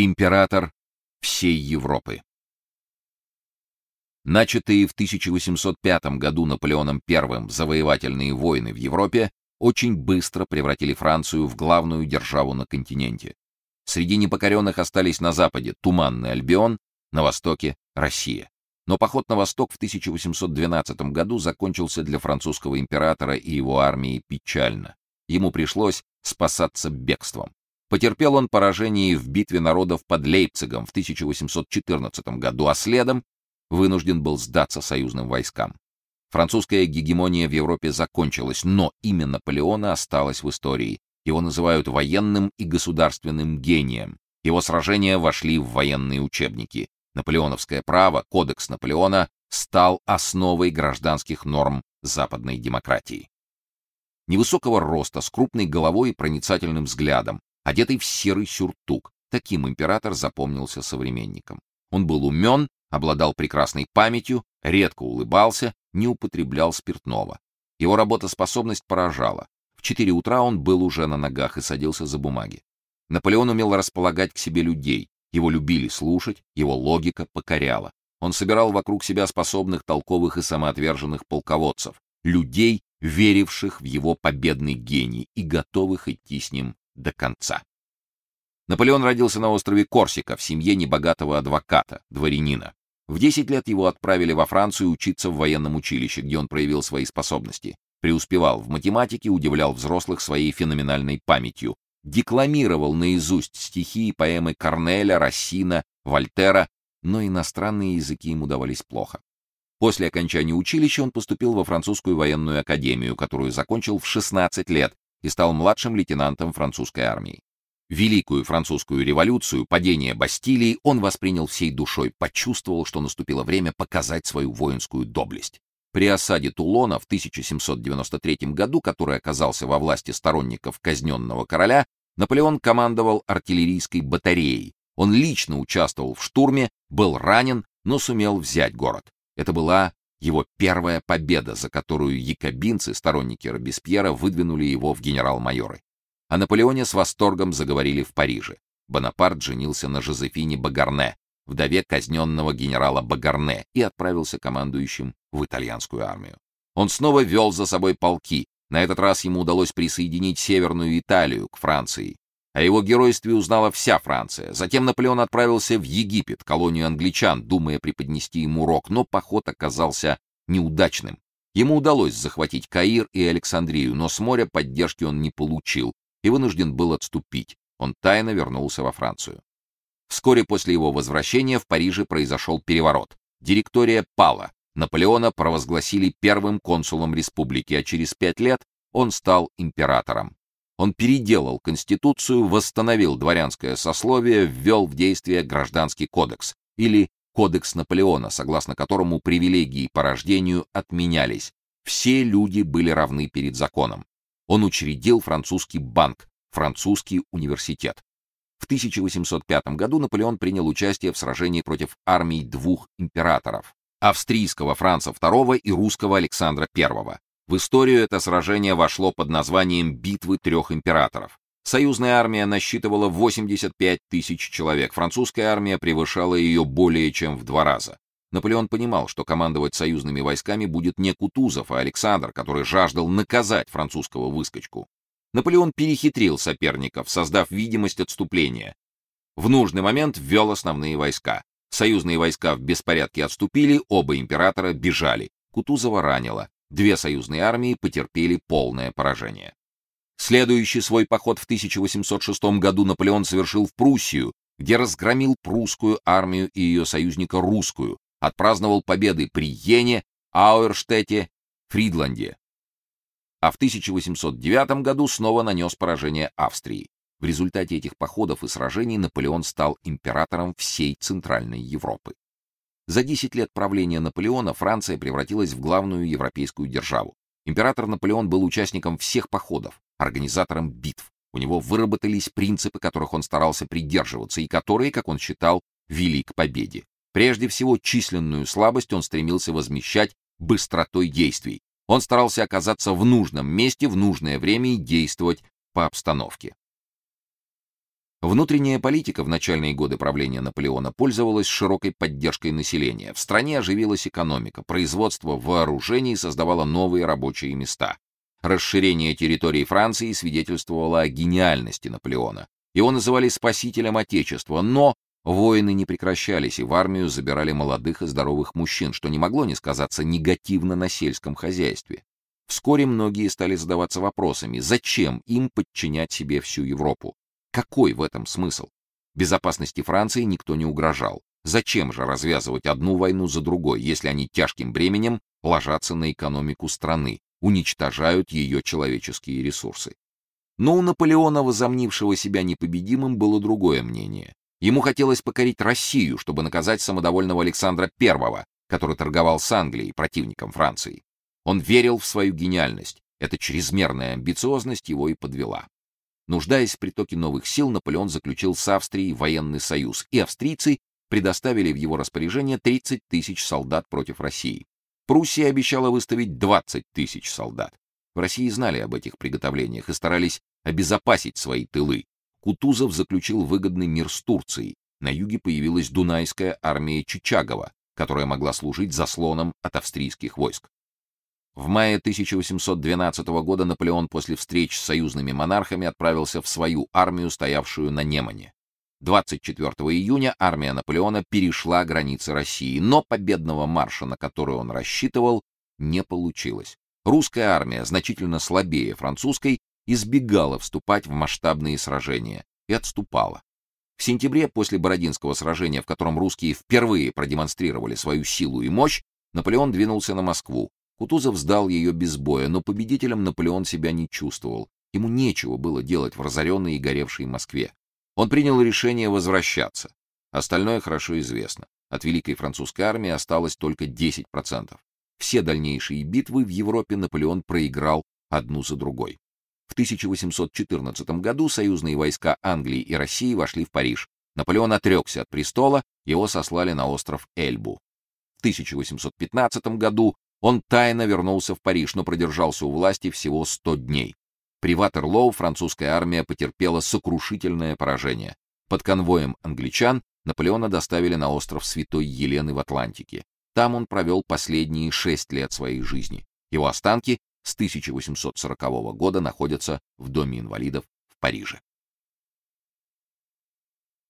Император всей Европы. Начатые в 1805 году Наполеоном I завоевательные войны в Европе очень быстро превратили Францию в главную державу на континенте. Среди непокоренных остались на западе Туманный Альбион, на востоке Россия. Но поход на восток в 1812 году закончился для французского императора и его армии печально. Ему пришлось спасаться бегством. Потерпел он поражение в битве народов под Лейпцигом в 1814 году, а следом вынужден был сдаться союзным войскам. Французская гегемония в Европе закончилась, но имя Наполеона осталось в истории. Его называют военным и государственным гением. Его сражения вошли в военные учебники. Наполеоновское право, кодекс Наполеона, стал основой гражданских норм западной демократии. Невысокого роста, с крупной головой и проницательным взглядом, одетый в серый сюртук. Таким император запомнился современникам. Он был умен, обладал прекрасной памятью, редко улыбался, не употреблял спиртного. Его работоспособность поражала. В 4 утра он был уже на ногах и садился за бумаги. Наполеон умел располагать к себе людей, его любили слушать, его логика покоряла. Он собирал вокруг себя способных, толковых и самоотверженных полководцев, людей, веривших в его победный гений и готовых идти с ним до конца. Наполеон родился на острове Корсика в семье небогатого адвоката, дворянина. В 10 лет его отправили во Францию учиться в военном училище, где он проявил свои способности. Преуспевал в математике, удивлял взрослых своей феноменальной памятью, декламировал наизусть стихи и поэмы Корнеля, Рассина, Вольтера, но иностранные языки ему давались плохо. После окончания училища он поступил во французскую военную академию, которую закончил в 16 лет и стал младшим лейтенантом французской армии. Великую французскую революцию, падение Бастилии он воспринял всей душой, почувствовал, что наступило время показать свою воинскую доблесть. При осаде Тулона в 1793 году, который оказался во власти сторонников казненного короля, Наполеон командовал артиллерийской батареей. Он лично участвовал в штурме, был ранен, но сумел взять город. Это была его первая победа, за которую якобинцы, сторонники Робеспьера, выдвинули его в генерал-майоры. О Наполеоне с восторгом заговорили в Париже. Бонапарт женился на Жозефине Багарне, вдове казненного генерала Багарне, и отправился командующим в итальянскую армию. Он снова вел за собой полки. На этот раз ему удалось присоединить Северную Италию к Франции. О его геройстве узнала вся Франция. Затем Наполеон отправился в Египет, колонию англичан, думая преподнести ему урок, но поход оказался неудачным. Ему удалось захватить Каир и Александрию, но с моря поддержки он не получил и вынужден был отступить. Он тайно вернулся во Францию. Вскоре после его возвращения в Париже произошел переворот. Директория пала. Наполеона провозгласили первым консулом республики, а через пять лет он стал императором. Он переделал конституцию, восстановил дворянское сословие, ввел в действие гражданский кодекс или кодекс Наполеона, согласно которому привилегии по рождению отменялись. Все люди были равны перед законом. Он учредил французский банк, французский университет. В 1805 году Наполеон принял участие в сражении против армий двух императоров: австрийского Франца II и русского Александра I. В историю это сражение вошло под названием «Битвы трех императоров». Союзная армия насчитывала 85 тысяч человек, французская армия превышала ее более чем в два раза. Наполеон понимал, что командовать союзными войсками будет не Кутузов, а Александр, который жаждал наказать французского выскочку. Наполеон перехитрил соперников, создав видимость отступления. В нужный момент ввел основные войска. Союзные войска в беспорядке отступили, оба императора бежали. Кутузова ранило. Две союзные армии потерпели полное поражение. Следующий свой поход в 1806 году Наполеон совершил в Пруссию, где разгромил прусскую армию и ее союзника русскую, отпраздновал победы при Йене, Ауэрштете, Фридланде. А в 1809 году снова нанес поражение Австрии. В результате этих походов и сражений Наполеон стал императором всей Центральной Европы. За 10 лет правления Наполеона Франция превратилась в главную европейскую державу. Император Наполеон был участником всех походов, организатором битв. У него выработались принципы, которых он старался придерживаться и которые, как он считал, вели к победе. Прежде всего, численную слабость он стремился возмещать быстротой действий. Он старался оказаться в нужном месте в нужное время и действовать по обстановке. Внутренняя политика в начальные годы правления Наполеона пользовалась широкой поддержкой населения. В стране оживилась экономика, производство вооружений создавало новые рабочие места. Расширение территории Франции свидетельствовало о гениальности Наполеона. Его называли спасителем отечества, но войны не прекращались, и в армию забирали молодых и здоровых мужчин, что не могло не сказаться негативно на сельском хозяйстве. Вскоре многие стали задаваться вопросами: зачем им подчинять себе всю Европу? Какой в этом смысл? Безопасности Франции никто не угрожал. Зачем же развязывать одну войну за другой, если они тяжким бременем ложатся на экономику страны, уничтожают ее человеческие ресурсы? Но у Наполеона, возомнившего себя непобедимым, было другое мнение. Ему хотелось покорить Россию, чтобы наказать самодовольного Александра I, который торговал с Англией, противником Франции. Он верил в свою гениальность. Эта чрезмерная амбициозность его и подвела. Нуждаясь в притоке новых сил, Наполеон заключил с Австрией военный союз, и австрийцы предоставили в его распоряжение 30 тысяч солдат против России. Пруссия обещала выставить 20 тысяч солдат. В России знали об этих приготовлениях и старались обезопасить свои тылы. Кутузов заключил выгодный мир с Турцией. На юге появилась Дунайская армия Чичагова, которая могла служить заслоном от австрийских войск. В мае 1812 года Наполеон после встреч с союзными монархами отправился в свою армию, стоявшую на Немане. 24 июня армия Наполеона перешла границы России, но победного марша, на который он рассчитывал, не получилось. Русская армия, значительно слабее французской, избегала вступать в масштабные сражения и отступала. В сентябре после Бородинского сражения, в котором русские впервые продемонстрировали свою силу и мощь, Наполеон двинулся на Москву. Кутузов сдал ее без боя, но победителем Наполеон себя не чувствовал. Ему нечего было делать в разоренной и горевшей Москве. Он принял решение возвращаться. Остальное хорошо известно. От великой французской армии осталось только 10%. Все дальнейшие битвы в Европе Наполеон проиграл одну за другой. В 1814 году союзные войска Англии и России вошли в Париж. Наполеон отрекся от престола, его сослали на остров Эльбу. В 1815 году он тайно вернулся в Париж, но продержался у власти всего 100 дней. При Ватерлоу французская армия потерпела сокрушительное поражение. Под конвоем англичан Наполеона доставили на остров Святой Елены в Атлантике. Там он провел последние шесть лет своей жизни. Его останки с 1840 года находятся в доме инвалидов в Париже.